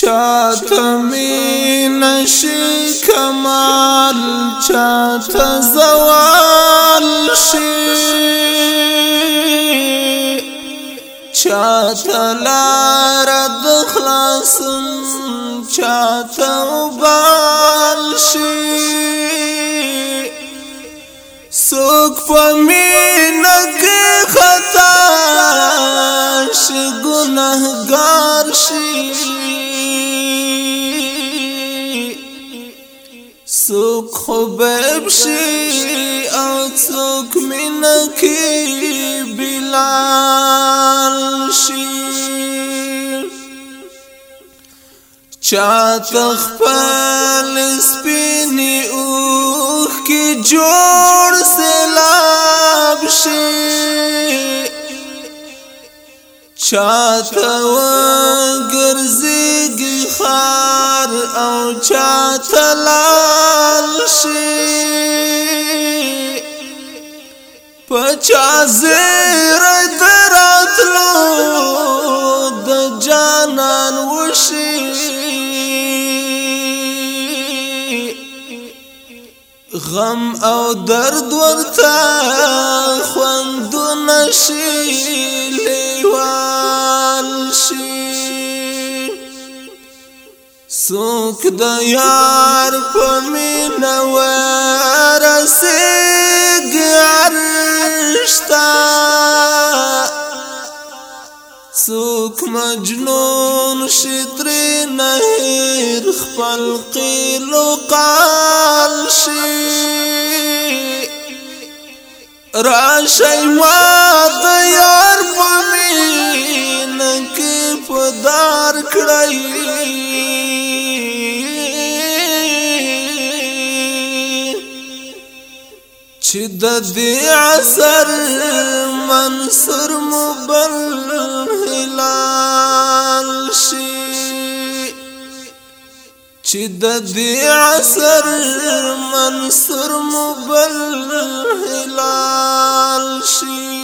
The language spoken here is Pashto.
چاته می نشي کمال چاته زوال شي چاته لار د خلاصم چاته وبال شي سوک پمین کې خطا شي ګناهګار شي سوک خوبب شي او سوک مینا کی بلال شي چا تخپل سپینی اوخ کی جوړ سلاب شي چا تا ګرځي خار او چا تلا شي پچا زیر دراتلو د جانان وشي غم او درد ورته خوند نشي لیوال شي سوک د یار په مینا ورسېږ عرشتا سوک مجنون شتر نهر خپل قیل قال شي راشي ما د یار په مینا کې پدار کړی چې د دې عصر منصور مبل هلال شي چې د دې عصر منصور مبل هلال شي